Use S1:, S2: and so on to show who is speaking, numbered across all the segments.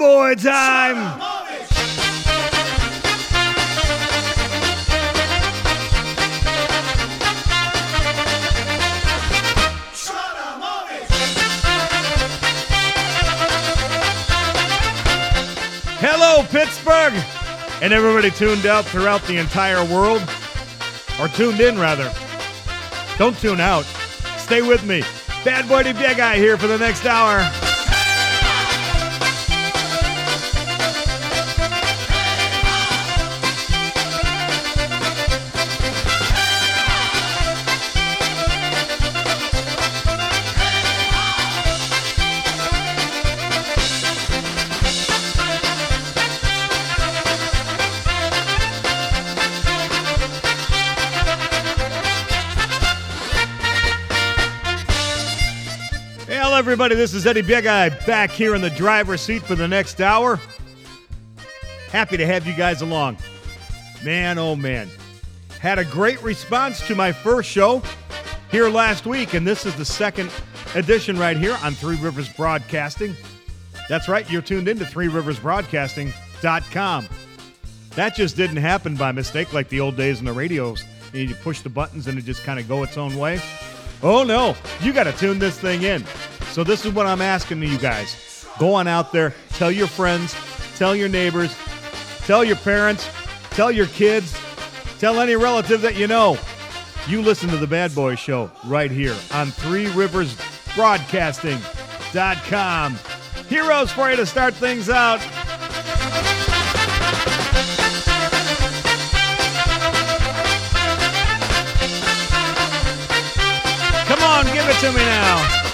S1: boy time. Hello, Pittsburgh! And everybody tuned out throughout the entire world, or tuned in rather. Don't tune out. Stay with me. Bad Boy Guy here for the next hour. Everybody. This is Eddie Biegaj back here in the driver's seat for the next hour. Happy to have you guys along. Man, oh man. Had a great response to my first show here last week, and this is the second edition right here on Three Rivers Broadcasting. That's right, you're tuned into Three Rivers Broadcasting.com. That just didn't happen by mistake like the old days in the radios. You push the buttons and it just kind of go its own way. Oh no, you got to tune this thing in. So this is what I'm asking to you guys. Go on out there, tell your friends, tell your neighbors, tell your parents, tell your kids, tell any relative that you know. You listen to the Bad Boy Show right here on Three Rivers Broadcasting.com. Heroes for you to start things out. Come on, give it to me now.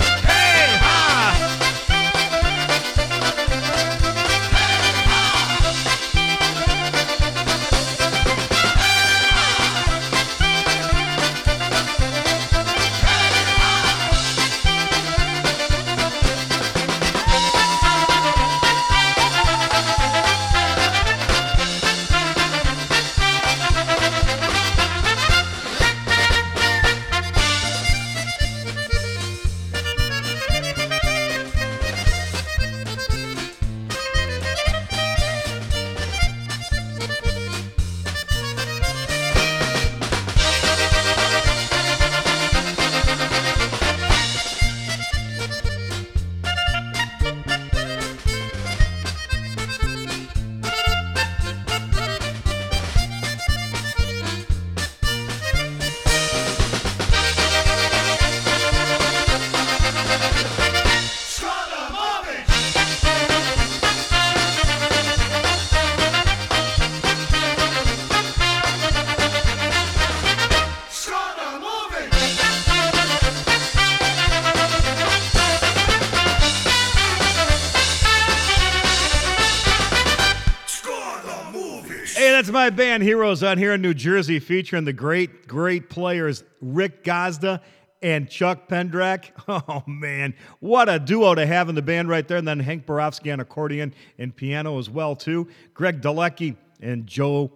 S1: My band Heroes out here in New Jersey featuring the great, great players Rick Gazda and Chuck Pendrak. Oh, man. What a duo to have in the band right there. And then Hank Borofsky on accordion and piano as well, too. Greg Dalecki and Joe,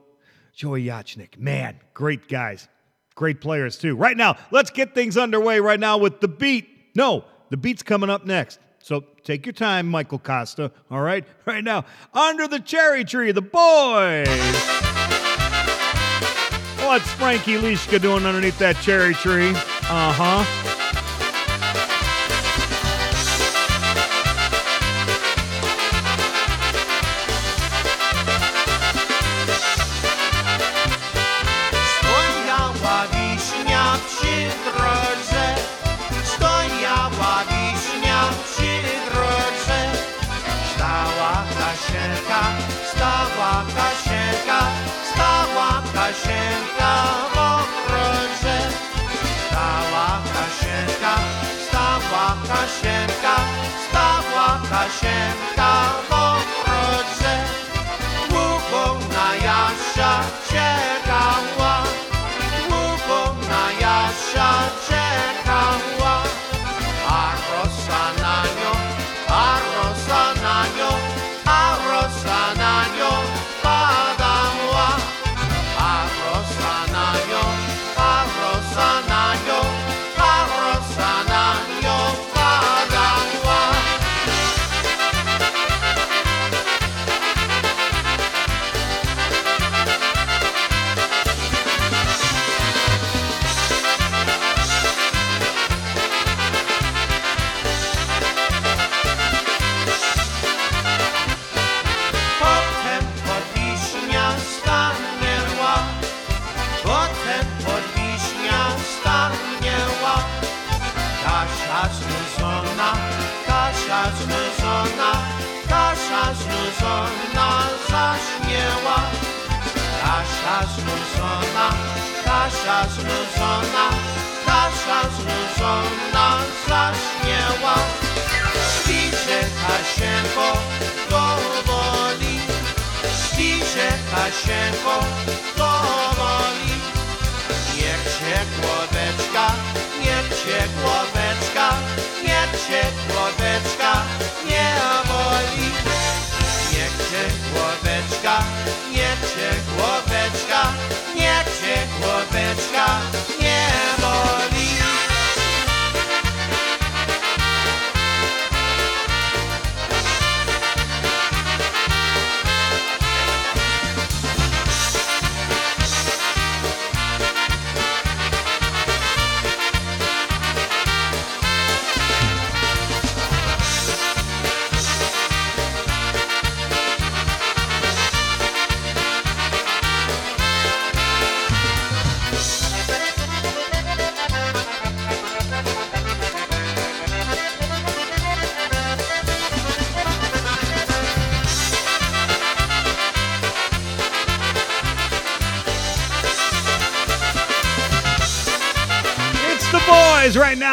S1: Joey Yachnik. Man, great guys. Great players, too. Right now, let's get things underway right now with the beat. No, the beat's coming up next. So take your time, Michael Costa. All right? Right now, under the cherry tree, the boys. What's Frankie Lishka doing underneath that cherry tree? Uh huh.
S2: Łukasienka w ogrodzie, Łubą na Kasia znużona, Kasia znużona zaśmiała. Śpicie Kasienko powoli, śpicie Kasienko powoli. Niech cię głoweczka, niech cię głoweczka, niech cię głoweczka nie boli. Niech cię głoweczka, niech cię głoweczka, niech cię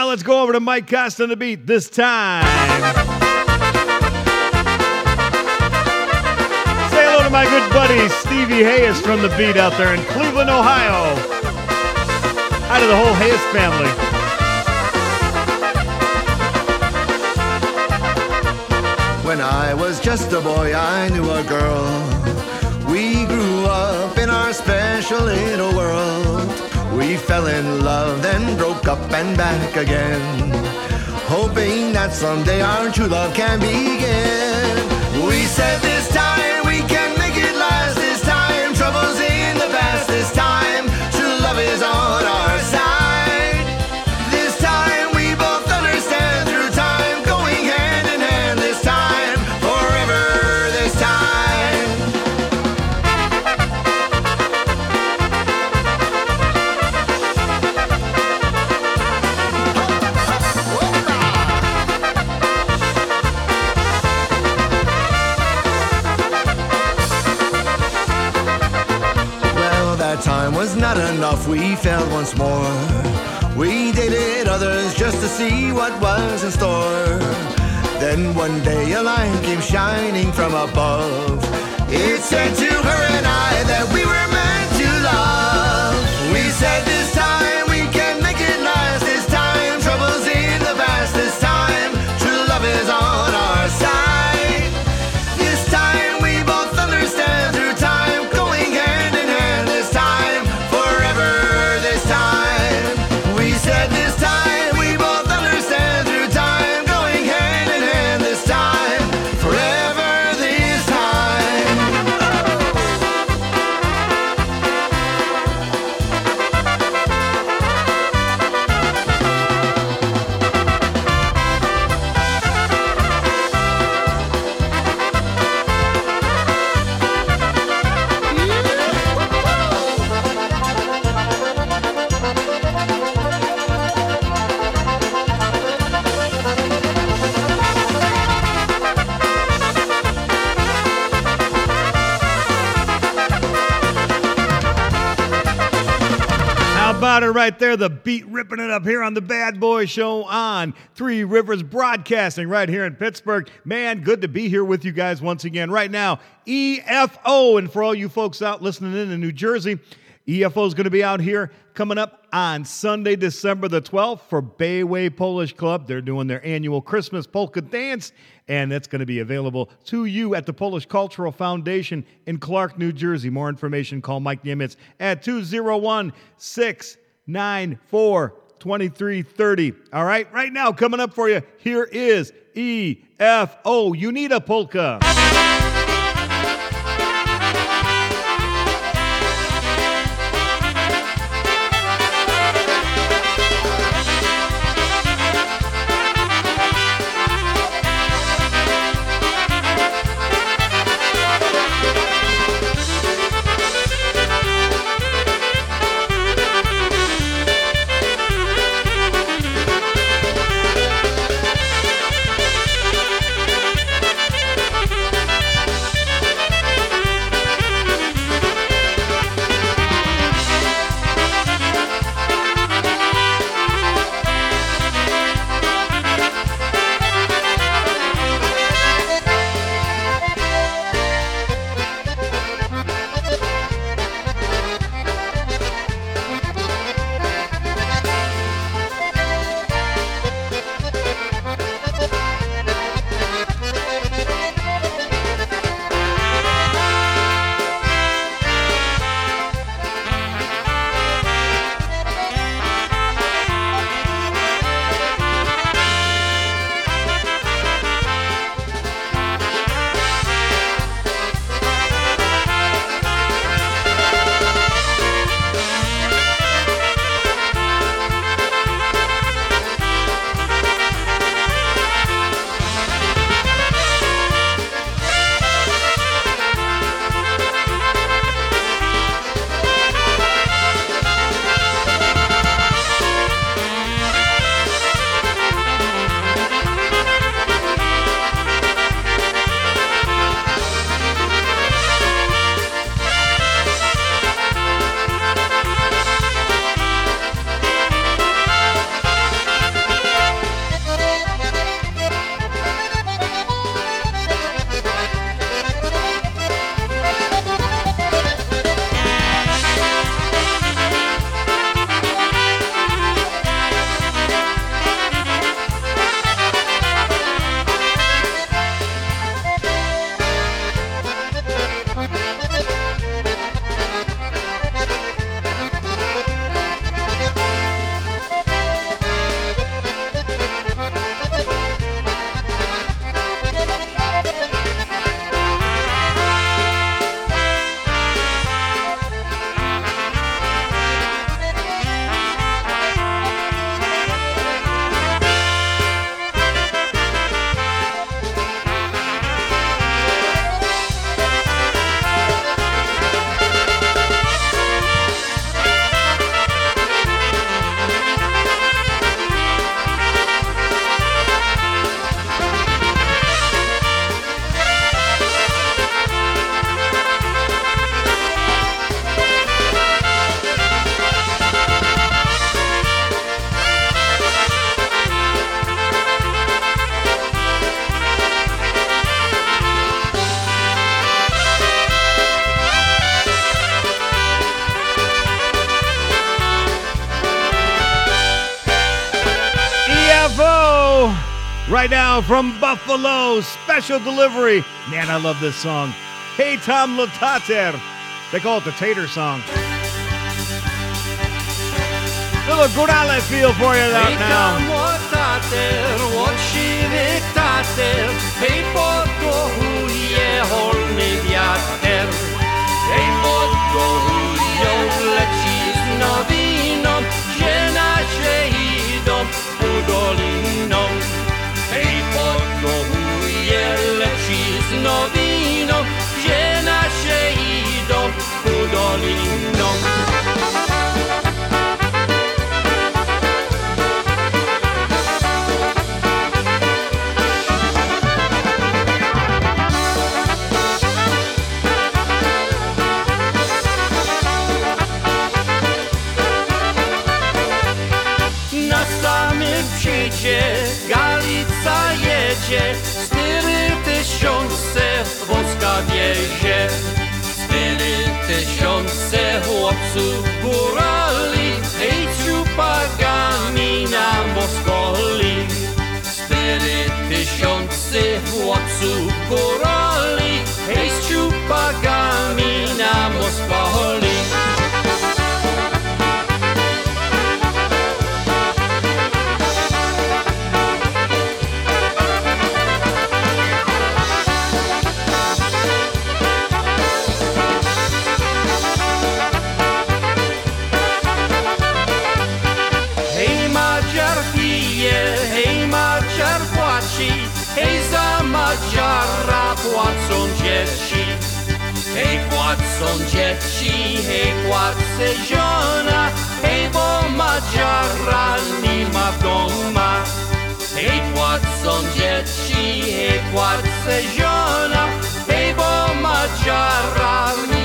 S1: Let's go over to Mike Costa on the beat this time. Say hello to my good buddy Stevie Hayes from the beat out there in Cleveland, Ohio. Out of the whole Hayes family.
S3: When I was just a boy, I knew a girl. We grew up in our special little world. We fell in love, then broke up and back again. Hoping that someday our true love can begin.
S1: Right there? The beat ripping it up here on the Bad Boy Show on Three Rivers Broadcasting right here in Pittsburgh. Man, good to be here with you guys once again. Right now, EFO. And for all you folks out listening in in New Jersey, EFO is going to be out here coming up on Sunday, December the 12th for Bayway Polish Club. They're doing their annual Christmas polka dance, and it's going to be available to you at the Polish Cultural Foundation in Clark, New Jersey. More information, call Mike Nimitz at 201 694 2330. All right, right now, coming up for you, here is EFO. You need a polka. Right now from Buffalo, special delivery. Man, I love this song. Hey, Tom Latater. They call it the Tater song. Little Gurale feel for you out now.
S4: Hej på huje holny wiater Hej po huje leci z nowiną Gdzie nasze idą ku doliną Hej po huje leci z nowiną Gdzie nasze idą ku doliną chłopców górali Hej ciupagami na Moskoli Cztery tysiące chłopców górali Hej z ciupagami na Moskoli Płacą dzieci, hej płace żona, hej bo Madziara nie ma w doma. Hej płacą dzieci, hej płace żona, hej bo Madziara nie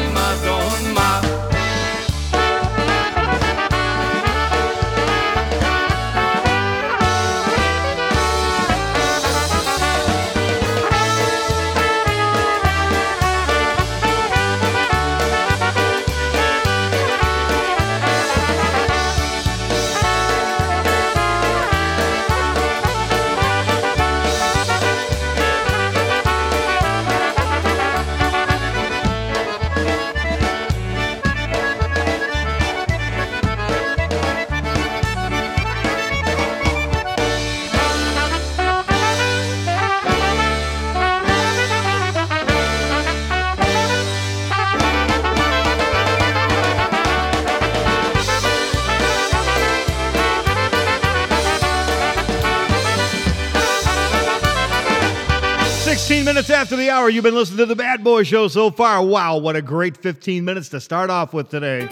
S1: after the hour, you've been listening to the Bad Boy Show so far. Wow, what a great 15 minutes to start off with today.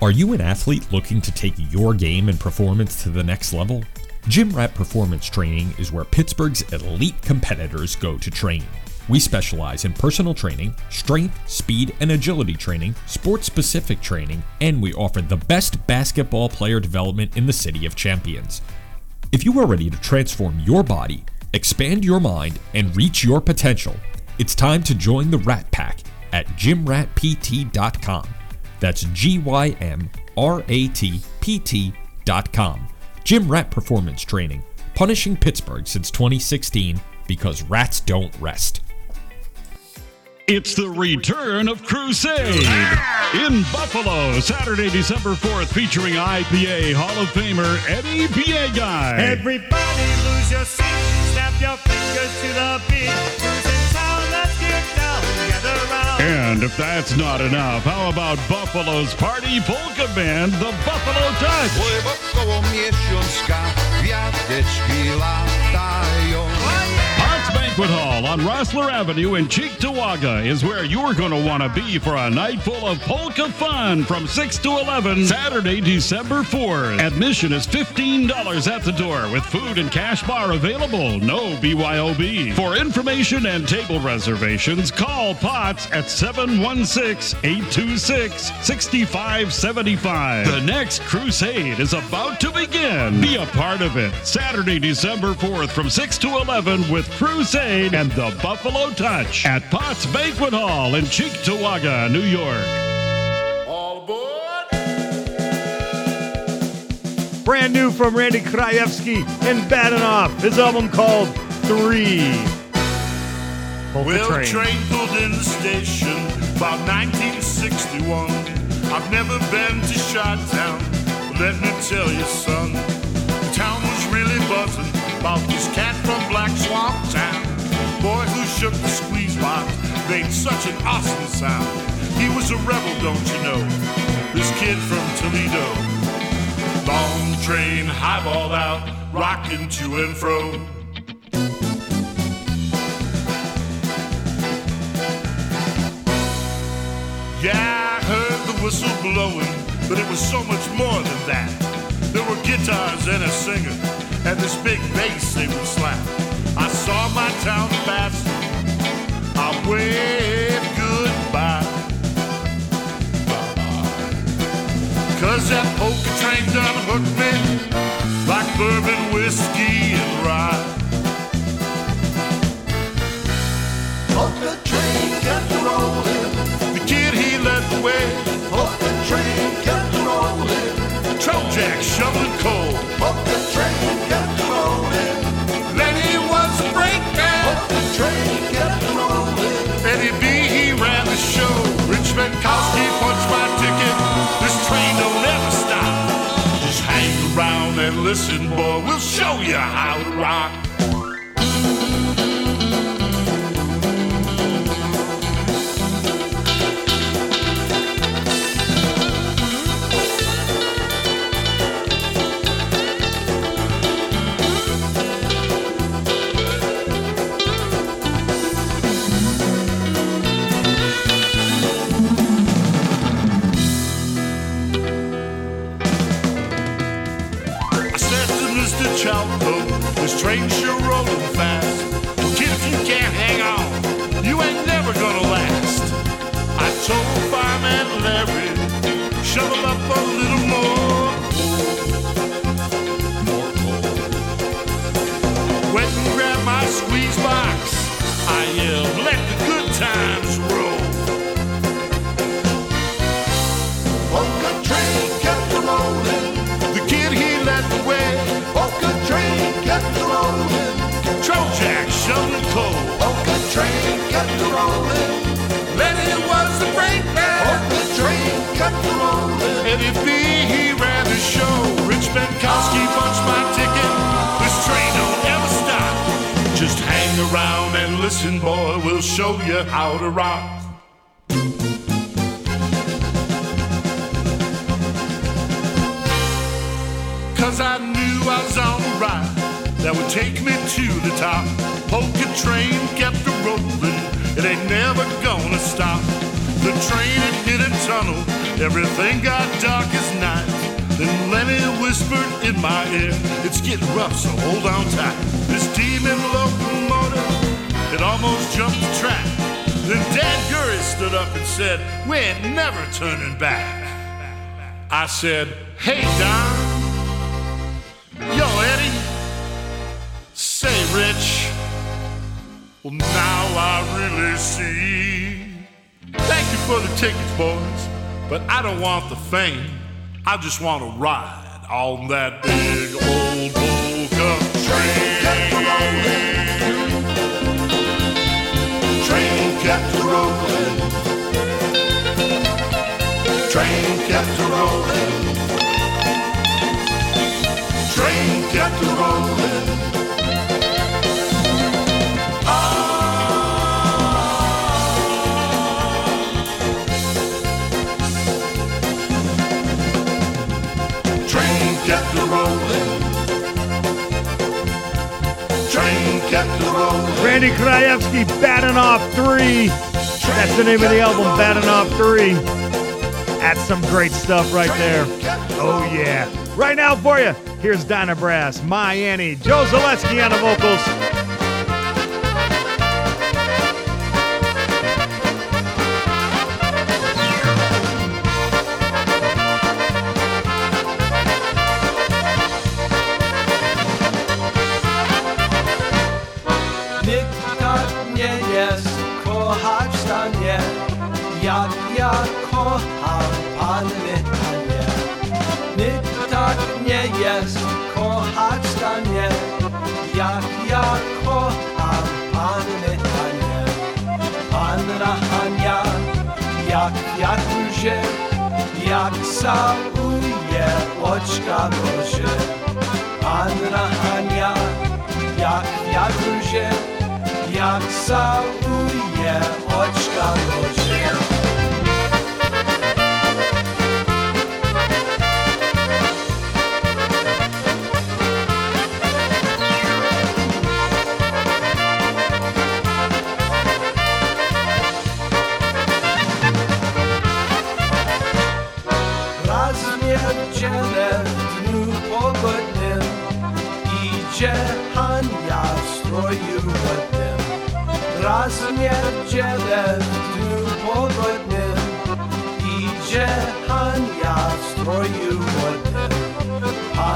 S5: Are you an athlete looking to take your game and performance to the next level? Gym Rat Performance Training is where Pittsburgh's elite competitors go to train. We specialize in personal training, strength, speed, and agility training, sports specific training, and we offer the best basketball player development in the City of Champions. If you are ready to transform your body, expand your mind, and reach your potential, it's time to join the Rat Pack at gymratpt.com. That's G Y M R A T P T.com. Gym Rat Performance Training, punishing Pittsburgh since 2016 because rats don't rest.
S6: It's the return of Crusade in Buffalo, Saturday, December 4th, featuring IPA Hall of Famer Eddie Biegaj.
S7: Everybody lose your seat, snap your fingers to the beat. Who's in town? Let's get down, gather round.
S6: And if that's not enough, how about Buffalo's party polka band, the Buffalo Touch? Banquet Hall on Rossler Avenue in Cheektowaga is where you're going to want to be for a night full of polka fun from 6 to 11, Saturday, December 4th. Admission is $15 at the door with food and cash bar available. No BYOB. For information and table reservations, call POTS at 716 826 6575. The next crusade is about to begin. Be a part of it. Saturday, December 4th from 6 to 11 with Crusade Crusade and the Buffalo Touch at Potts Banquet Hall in Cheektowaga, New York.
S4: All aboard!
S1: Brand new from Randy Krajewski and Badenoff, his album called Three. Hold
S8: well, the train. train pulled in the station about 1961. I've never been to Shot Town, let me tell you, son, the town was really buzzing about this cat from Black Swamp Town. Shook the squeeze box made such an awesome sound. He was a rebel, don't you know? This kid from Toledo. Long train, highballed out, rocking to and fro. Yeah, I heard the whistle blowing, but it was so much more than that. There were guitars and a singer, and this big bass they would slap. I saw my town pass. I waved goodbye. Cause that polka train done hooked me like bourbon, whiskey, and rye.
S3: Polka train kept rolling.
S8: The kid he led the way.
S3: Polka train kept rolling.
S8: Trojack shoveling coal.
S3: Polka train
S8: listen, boy. We'll show you how to rock. Listen, boy. We'll show you how to rock. Cause I knew I was on the ride that would take me to the top. Polka train kept a rolling, it ain't never gonna stop. The train had hit a tunnel, everything got dark as night. Then Lenny whispered in my ear, It's getting rough, so hold on tight. This demon locomotive, it almost jumped the track. Then Dan Gurry stood up and said, We ain't never turning back. I said, Hey, Don. Yo, Eddie. Say, Rich. Well, now I really see. Thank you for the tickets, boys. But I don't want the fame. I just want to ride on that big old
S1: Randy Krajewski, Badenoff 3. That's the name of the album, Badenoff 3. That's some great stuff right there. Oh, yeah. Right now for you, here's Dinah Brass, Annie, Joe Zaleski on the vocals.
S9: Sauje očka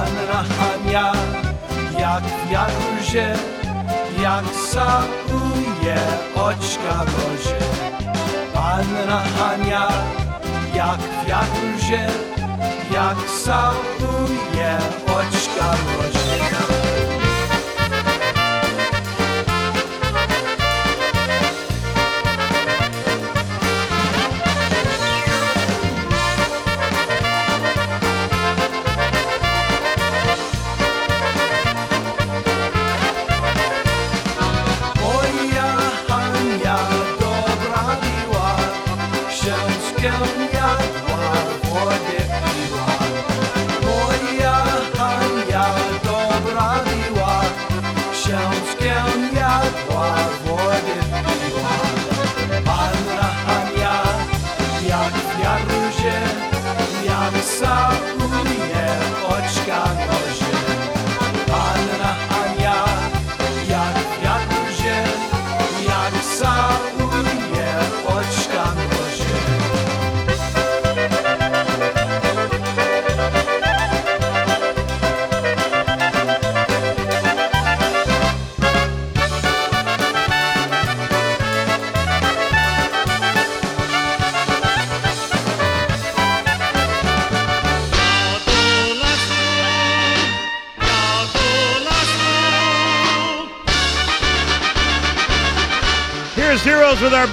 S9: Pan ja,
S4: jak wiatr się, jak sapuje oczka Boże. Pan raham jak wiatr się, jak sapuje oczka Boże.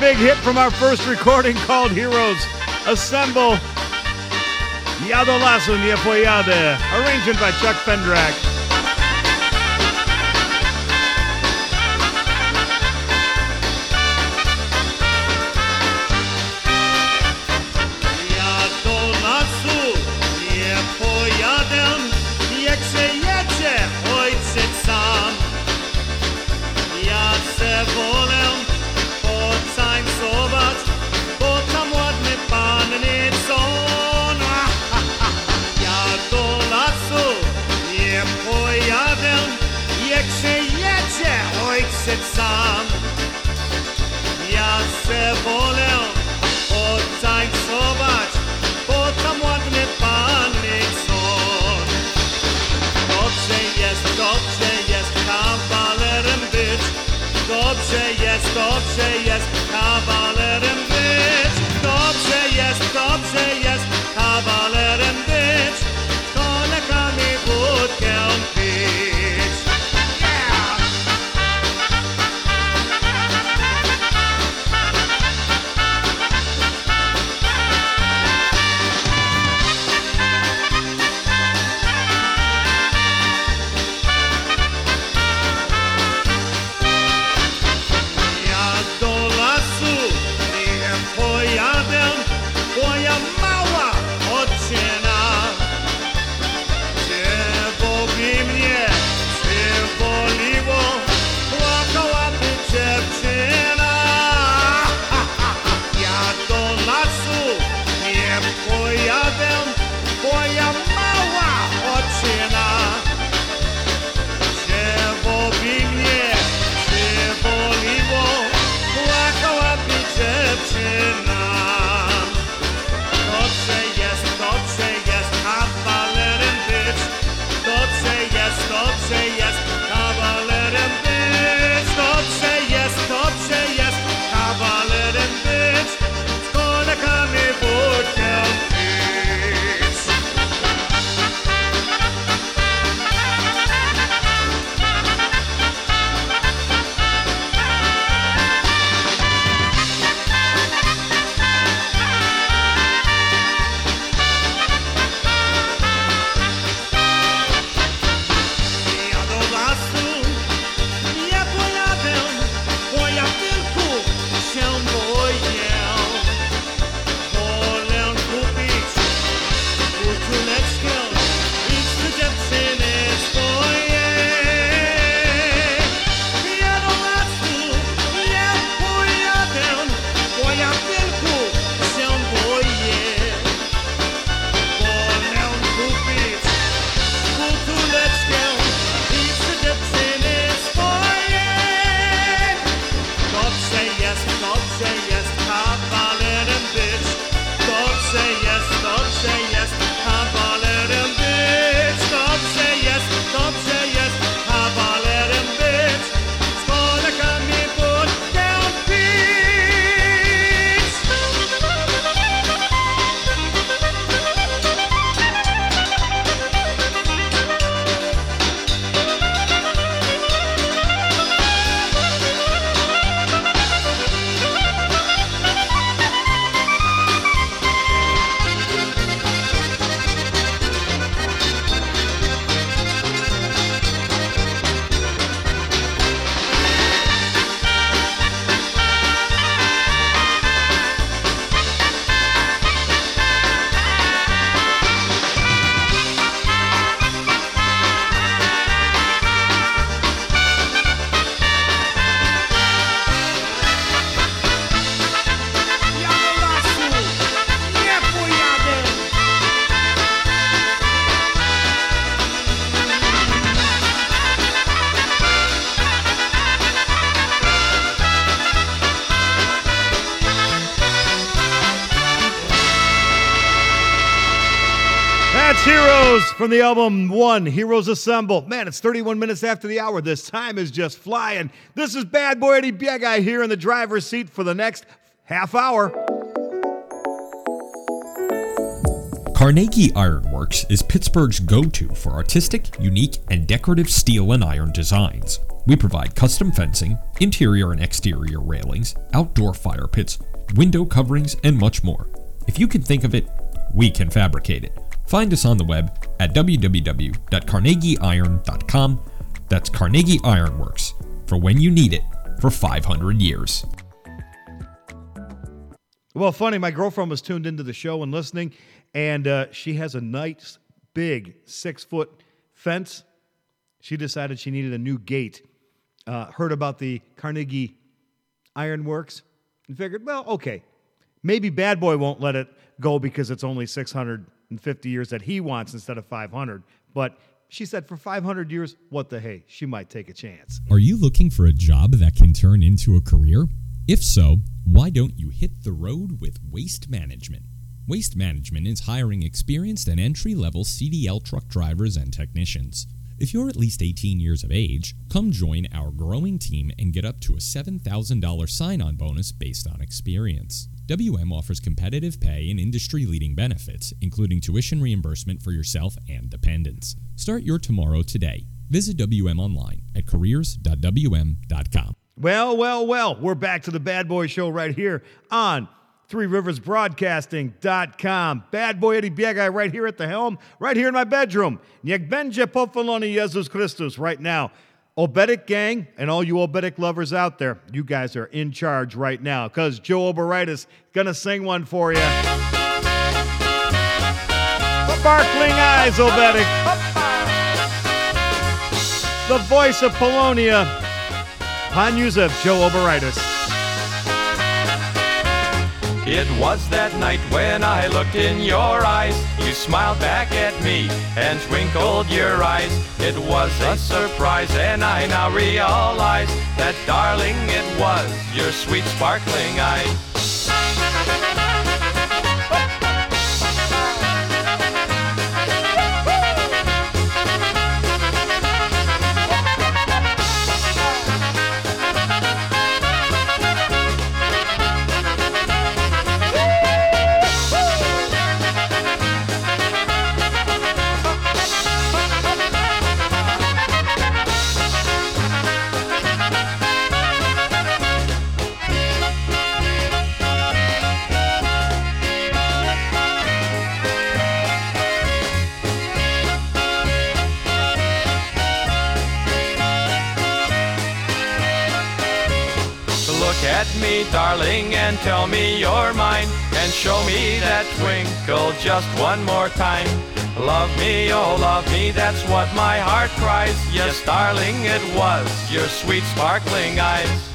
S7: big hit from our first recording called Heroes. Assemble. Yado Lasso Niepoyade. Arrangement by Chuck Fendrak.
S10: to, że jest
S1: from the album One Heroes Assemble. Man, it's 31 minutes after the hour. This time is just flying. This is Bad Boy Eddie Biegaj here in the driver's seat for the next half hour.
S11: Carnegie Ironworks is Pittsburgh's go to for artistic, unique, and decorative steel and iron designs. We provide custom fencing, interior and exterior railings, outdoor fire pits, window coverings, and much more. If you can think of it, we can fabricate it. Find us on the web at www.carnegieiron.com. That's Carnegie Ironworks for when you need it for 500 years.
S1: Well, funny, my girlfriend was tuned into the show and listening, and uh, she has a nice, big, six foot fence. She decided she needed a new gate. Uh, heard about the Carnegie Ironworks and figured, well, okay, maybe Bad Boy won't let it go because it's only 650 years that he wants instead of 500. But she said, for 500 years, what the hey? She might take a chance.
S11: Are you looking for a job that can turn into a career? If so, why don't you hit the road with Waste Management? Waste Management is hiring experienced and entry level CDL truck drivers and technicians. If you're at least 18 years of age, come join our growing team and get up to a $7,000 sign on bonus based on experience. WM offers competitive pay and industry leading benefits, including tuition reimbursement for yourself and dependents. Start your tomorrow today. Visit WM online at careers.wm.com.
S1: Well, well, well, we're back to the Bad Boy Show right here on Three Rivers Broadcasting.com. Bad Boy Eddie Biegaj right here at the helm, right here in my bedroom. Niech będzie pochwalony Jezus Chrystus right now. Obedic gang and all you Obedic lovers out there, you guys are in charge right now because Joe Oberitis gonna sing one for you. Sparkling eyes, Obedic. The voice of Polonia. Han Yusef, Joe Oberitis.
S12: It was that night when I looked in your eyes. You smiled back at me and twinkled your eyes. It was a surprise, and I now realize that, darling, it was your sweet sparkling eyes. Darling, and tell me you're mine. And show me that twinkle just one more time. Love me, oh, love me, that's what my heart cries. Yes, darling, it was your sweet sparkling eyes.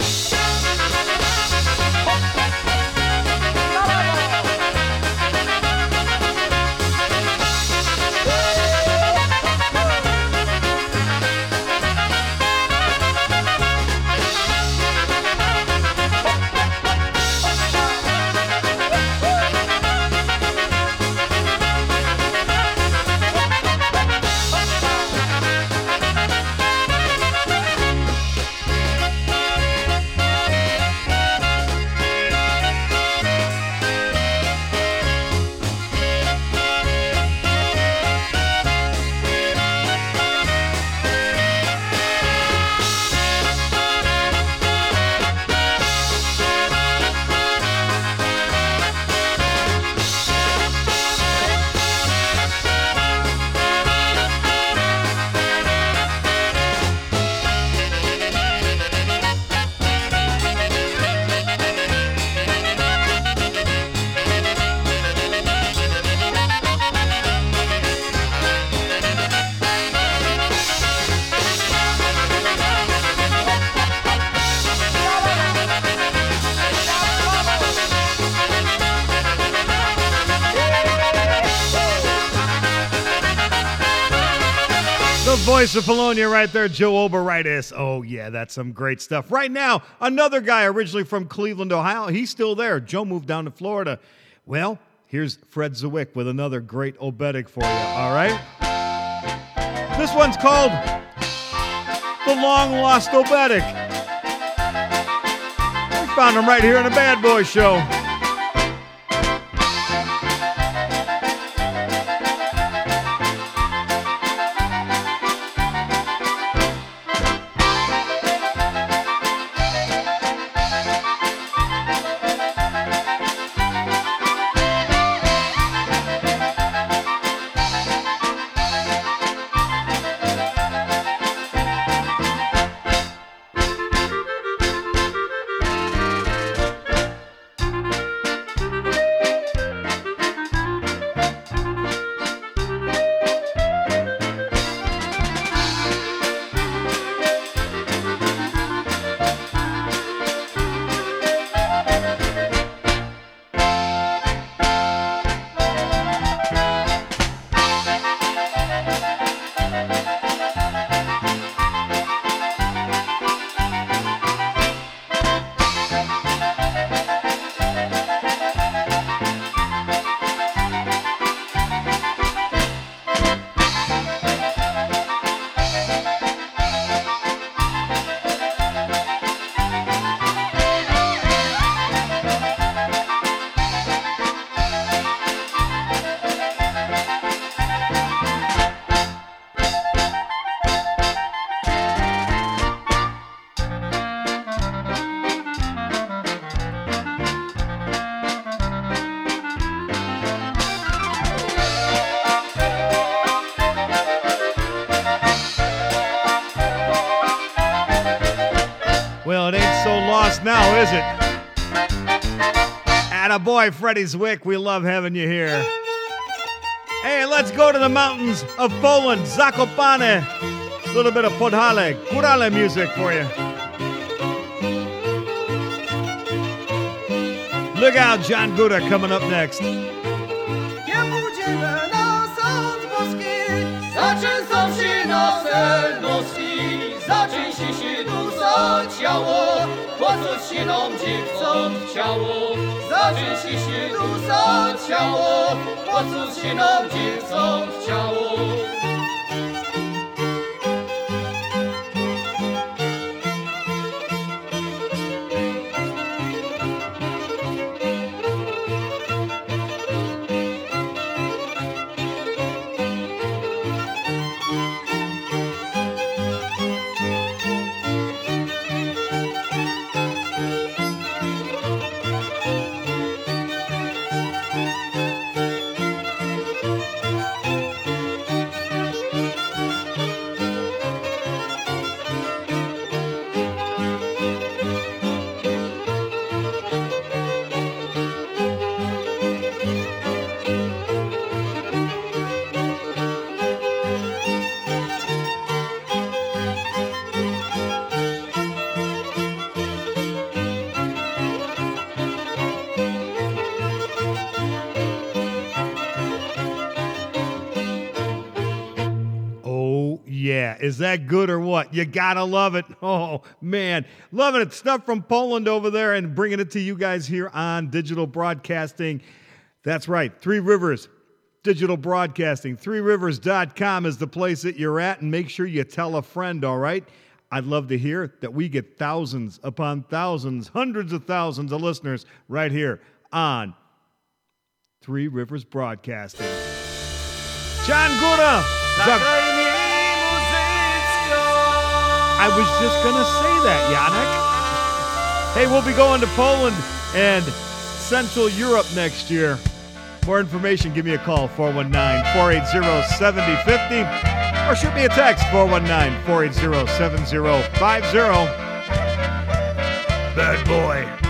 S1: Voice of Polonia right there, Joe Oberitis. Oh, yeah, that's some great stuff. Right now, another guy originally from Cleveland, Ohio. He's still there. Joe moved down to Florida. Well, Here's Fred Zwick with another great obetic for you, all right? This one's called The Long Lost Obetic. We found him right here in the Bad Boy Show. Boy, Freddie Zwick, we love having you here. Hey, let's go to the mountains of Poland, Zakopane. A little bit of Podhale, Kurale music for you. Look out, John Guda coming up next.
S9: Pójdziemy na 吸气哆嗦跳舞我子西动节奏跳舞热血气息吐舌跳舞我子西动
S1: 节奏跳舞 Is that good or what? You gotta love it. Oh, man. Loving it. Stuff from Poland over there and bringing it to you guys here on digital broadcasting. That's right. Three Rivers Digital Broadcasting. ThreeRivers.com is the place that you're at, and make sure you tell a friend, all right? I'd love to hear that we get thousands upon thousands, hundreds of thousands of listeners right here on Three Rivers Broadcasting. John Gura. I was just to say that, Yannick. Hey, we'll be going to Poland and Central Europe next year. More information, give me a call, 419 480 7050, or shoot me a text, 419 480 7050. Bad boy.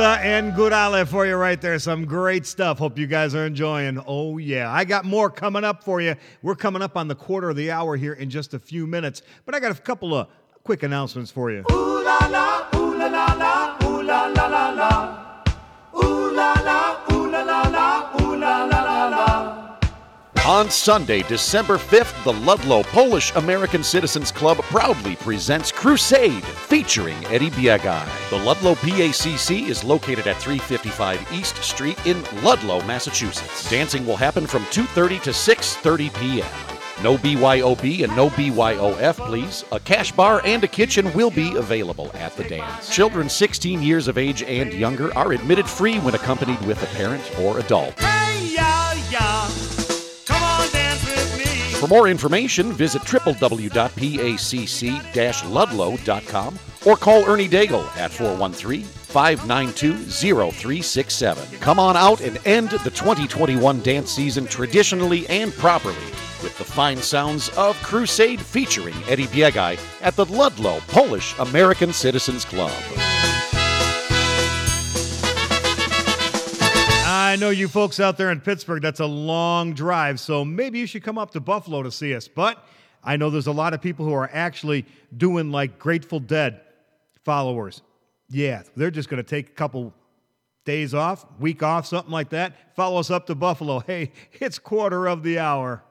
S1: Gouda and Gudale for you right there. Some great stuff. Hope you guys are enjoying. Oh, yeah. I got more coming up for you. We're coming up on the quarter of the hour here in just a few minutes, but I got a couple of quick announcements for you.
S2: Ooh la la
S13: On Sunday, December 5th, the Ludlow Polish American Citizens Club proudly presents Crusade featuring Eddie Biegaj. The Ludlow PACC is located at 355 East Street in Ludlow, Massachusetts. Dancing will happen from 2:30 to 6:30 p.m. No BYOB and no BYOF, please. A cash bar and a kitchen will be available at the dance. Children 16 years of age and younger are admitted free when accompanied with a parent or adult.
S7: Hey, yeah, yeah.
S13: For more information, visit www.pacc-ludlow.com or call Ernie Daigle at 413-592-0367. Come on out and end the 2021 dance season traditionally and properly with the fine sounds of Crusade featuring Eddie Biegaj at the Ludlow Polish American Citizens Club.
S1: I know you folks out there in Pittsburgh, that's a long drive, so maybe you should come up to Buffalo to see us. But I know there's a lot of people who are actually doing like Grateful Dead followers. Yeah, they're just going to take a couple days off, week off, something like that. Follow us up to Buffalo. Hey, it's quarter of the hour.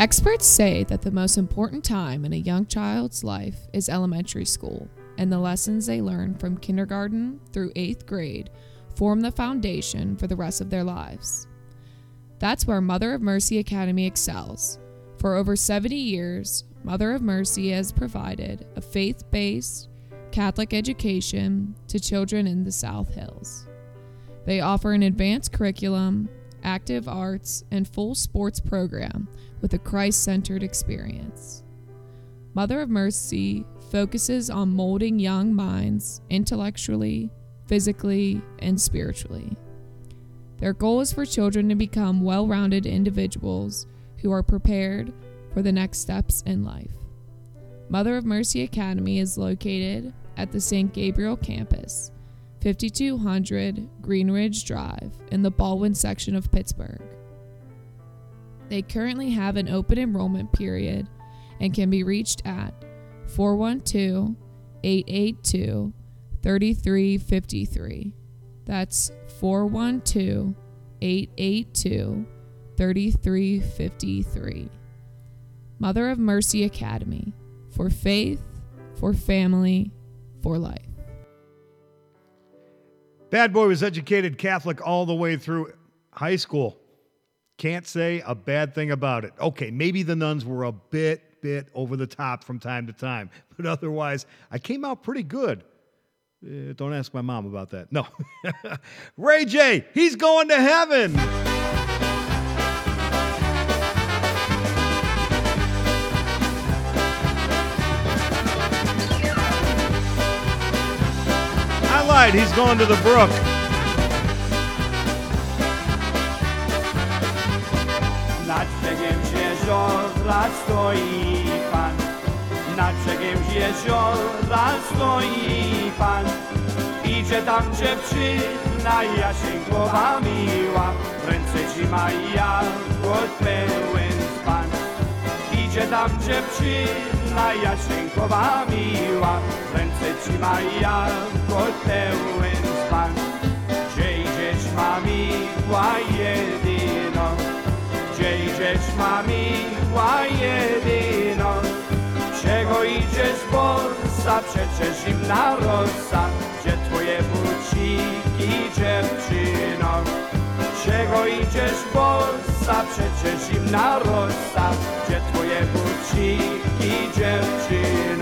S14: Experts say that the most important time in a young child's life is elementary school, and the lessons they learn from kindergarten through eighth grade form the foundation for the rest of their lives. That's where Mother of Mercy Academy excels. For over 70 years, Mother of Mercy has provided a faith based Catholic education to children in the South Hills. They offer an advanced curriculum, active arts, and full sports program with a Christ centered experience. Mother of Mercy focuses on molding young minds intellectually, physically, and spiritually. Their goal is for children to become well rounded individuals who are prepared for the next steps in life. Mother of Mercy Academy is located at the St. Gabriel campus, 5200 Greenridge Drive, in the Baldwin section of Pittsburgh. They currently have an open enrollment period and can be reached at 412 882 3353. That's 412 882 3353. Mother of Mercy Academy for faith, for family, for life.
S1: Bad Boy was educated Catholic all the way through high school. Can't say a bad thing about it. Okay, maybe the nuns were a bit, bit over the top from time to time, but otherwise, I came out pretty good. Eh, don't ask my mom about that. No. Ray Jay, he's going to heaven. Lied, he's going to the brook.
S15: Nad brzegiem jeziora stoi Pan, nad brzegiem jeziora stoi Pan. Idzie tam dziewczyna, jasienkowa miła, w ręce trzyma jagód pełen span. Idzie tam dziewczyna, jasienkowa miła, w ręce trzyma jagód pełen span. Gdzie idziesz, mamiła jedyno, gdzie idziesz, mamiła jedyno, czego idziesz, bossa, przecież zimna rosa, gdzie twoje buciki, dziewczyno? Czego idziesz, bossa, przecież zimna rosa, gdzie twoje buciki, dziewczyno?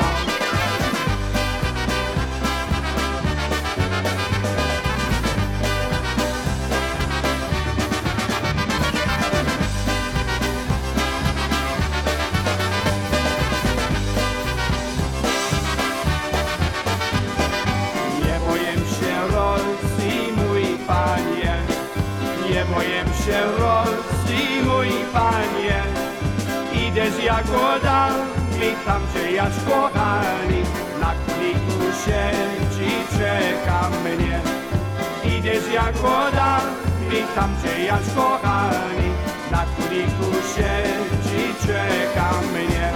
S15: Się Rosji, mój panie. Idę z Jagoda, witam cię Jacz kochani, na kliku siedzi, czeka mnie. Idziesz jak woda, witam cię Jacz kochani, na kliku siedzi, czeka mnie.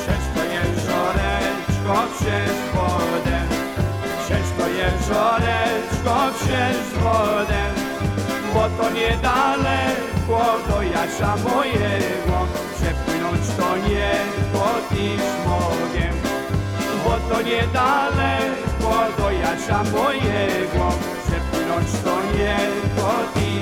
S15: Przez to jezioreczko, przez wodę, przez to jezioreczko, przez wodę, bo to niedaleko do Jasia mojego, przepłynąć to nie i smogiem, bo to niedaleko do Jasia mojego, przepłynąć to nie i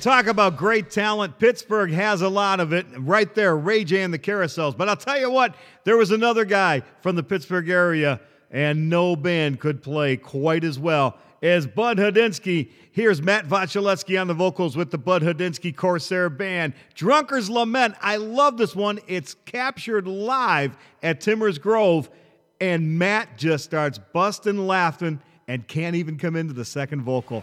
S1: Talk about great talent. Pittsburgh has a lot of it right there, Ray Jay and the Carousels. But I'll tell you what, there was another guy from the Pittsburgh area, and no band could play quite as well as Bud Hudinsky. Here's Matt Wachulewski on the vocals with the Bud Hudinsky Corsair Band. Drunker's Lament. I love this one. It's captured live at Timmers Grove, and Matt just starts busting laughing and can't even come into the second vocal.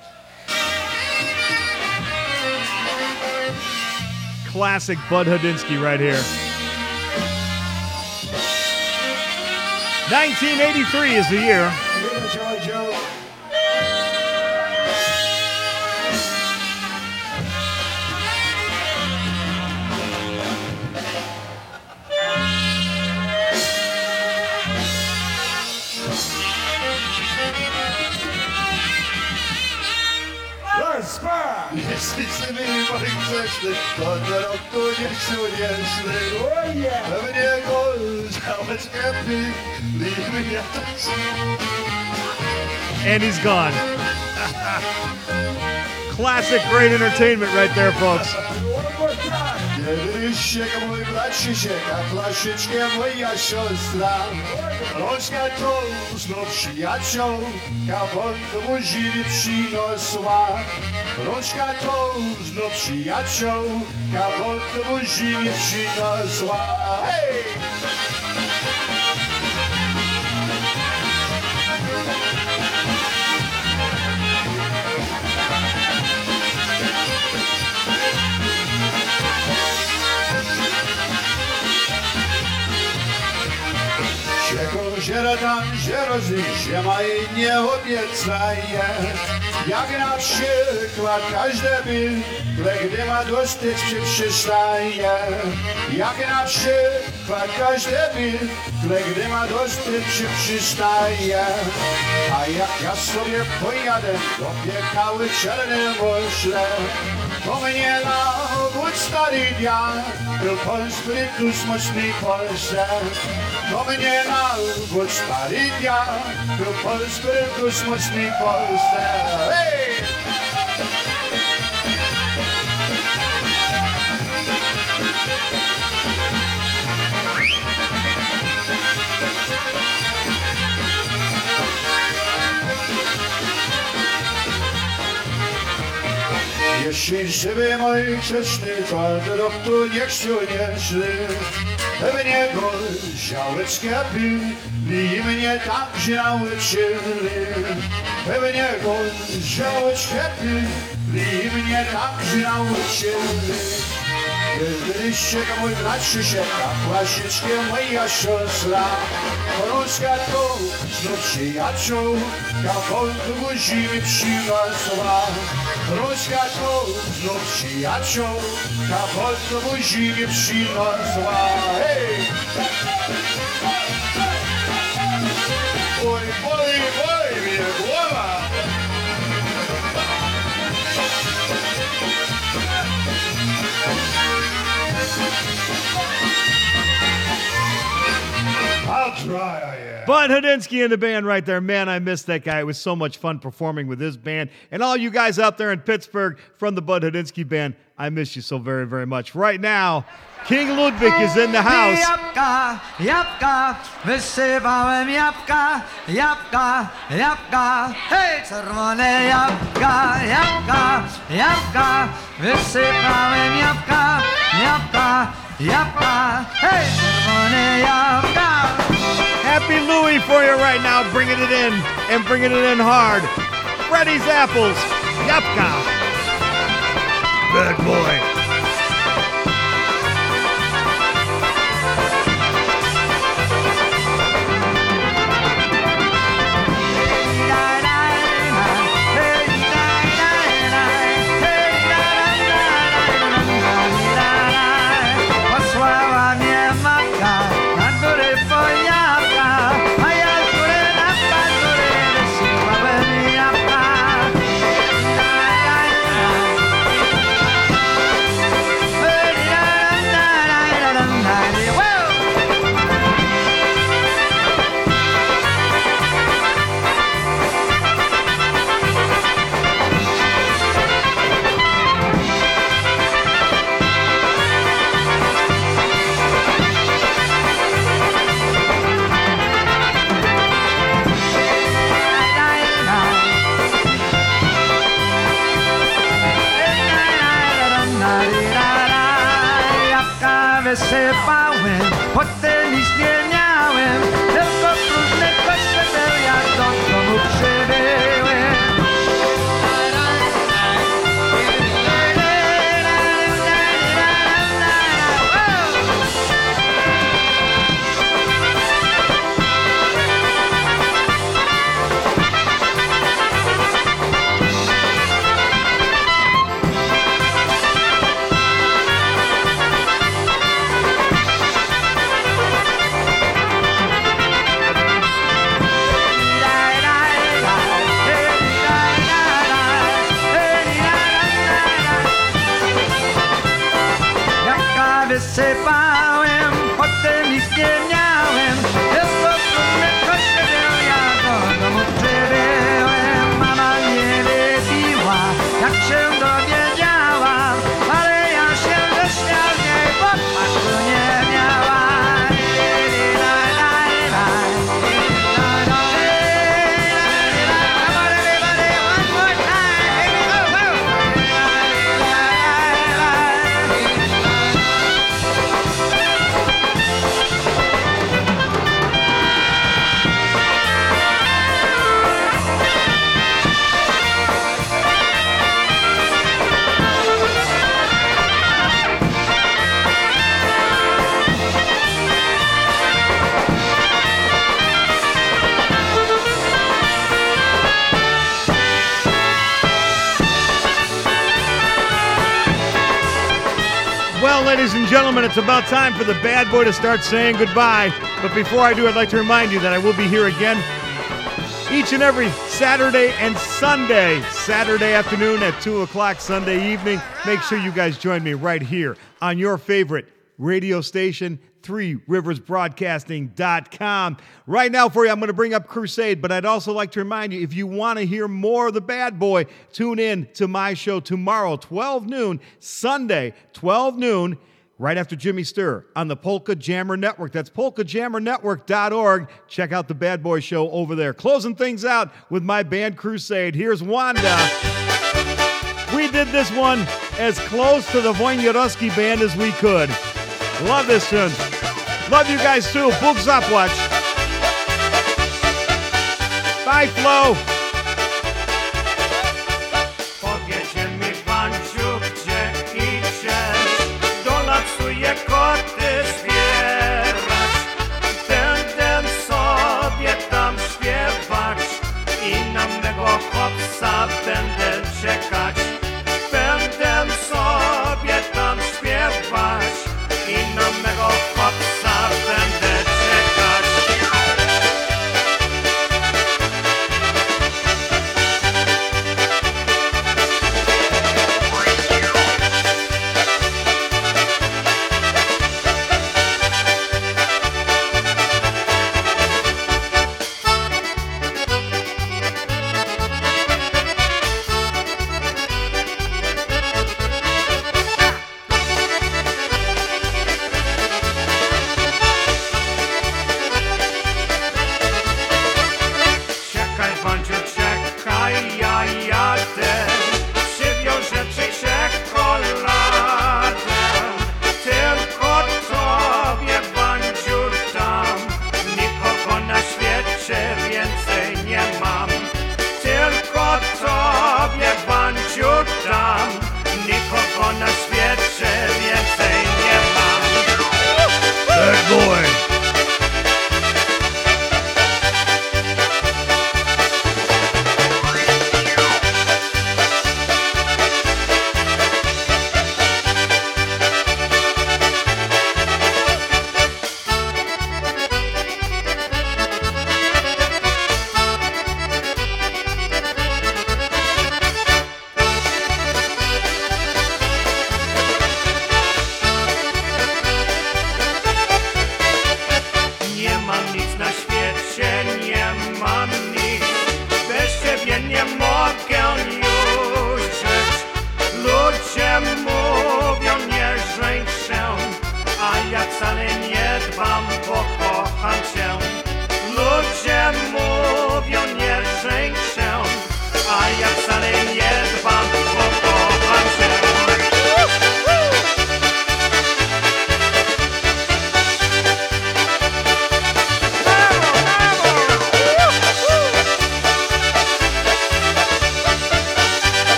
S1: Classic Bud Hudinsky right here. 1983 is the year.
S16: Roku niech się nie We mnie gorzałeś lepiej, leave mnie
S1: And he's gone. Classic great entertainment right there, folks.
S16: Do muziny przyniosła. Rączka to różno przyjaciółka, bo to buzi przyda zła. Hej! Sieko, sierota, sierozy, siema i nie. Jak na przykład każdy byle, gdy ma dosyć się przystaje. Jak na przykład każdy byle, gdy ma dosyć się przystaje. A jak ja sobie pojadę do piekały czarne morze, Pomenjela podstarija, il constrictus must be corset. Pomenjela podstarija, il constrictus must be corset. Hey! Jeśli żywy mój grzeszny Pan roku niech się unieszy W niego ziałeczkę pił I mnie tam ziałeczili W niego ziałeczkę pił I mnie tak, tam ziałeczili gdy ścieka mój brat Krzysieka, Łasieczkiem moja siostra, Polska to znów przyjaciół, Kapoltu guzimy przywazła. Polska to znów przyjaciół, Kapoltu guzimy przywazła. Hej!
S1: Bud Hadinsky and the band right there. Man, I missed that guy. It was so much fun performing with his band. And all you guys out there in Pittsburgh from the Bud Hadinsky band, I miss you so very, very much. Right now, King Ludwig is in the house.
S17: Wysypałem hej, czerwone wysypałem jabłka, hej, czerwone jabłka.
S1: Happy Louie for you right now, bringing it in and bringing it in hard. Freddy's Apples, Yapka. Bad boy. Ladies and gentlemen, it's about time for the bad boy to start saying goodbye. But before I do, I'd like to remind you that I will be here again each and every Saturday and Sunday. Saturday afternoon at 2 o'clock, Sunday evening. Make sure you guys join me right here on your favorite radio station, Three Rivers Broadcasting.com. Right now, for you, I'm going to bring up Crusade, but I'd also like to remind you if you want to hear more of the bad boy, tune in to my show tomorrow, 12 noon, Sunday, 12 noon right after Jimmy Sturr on the Polka Jammer Network. That's polkajammernetwork.org. Check out the Bad Boy Show over there. Closing things out with my band Crusade. Here's Wanda. We did this one as close to the Wojnarowski band as we could. Love this tune. Love you guys too. Bóg watch. Bye, Flo.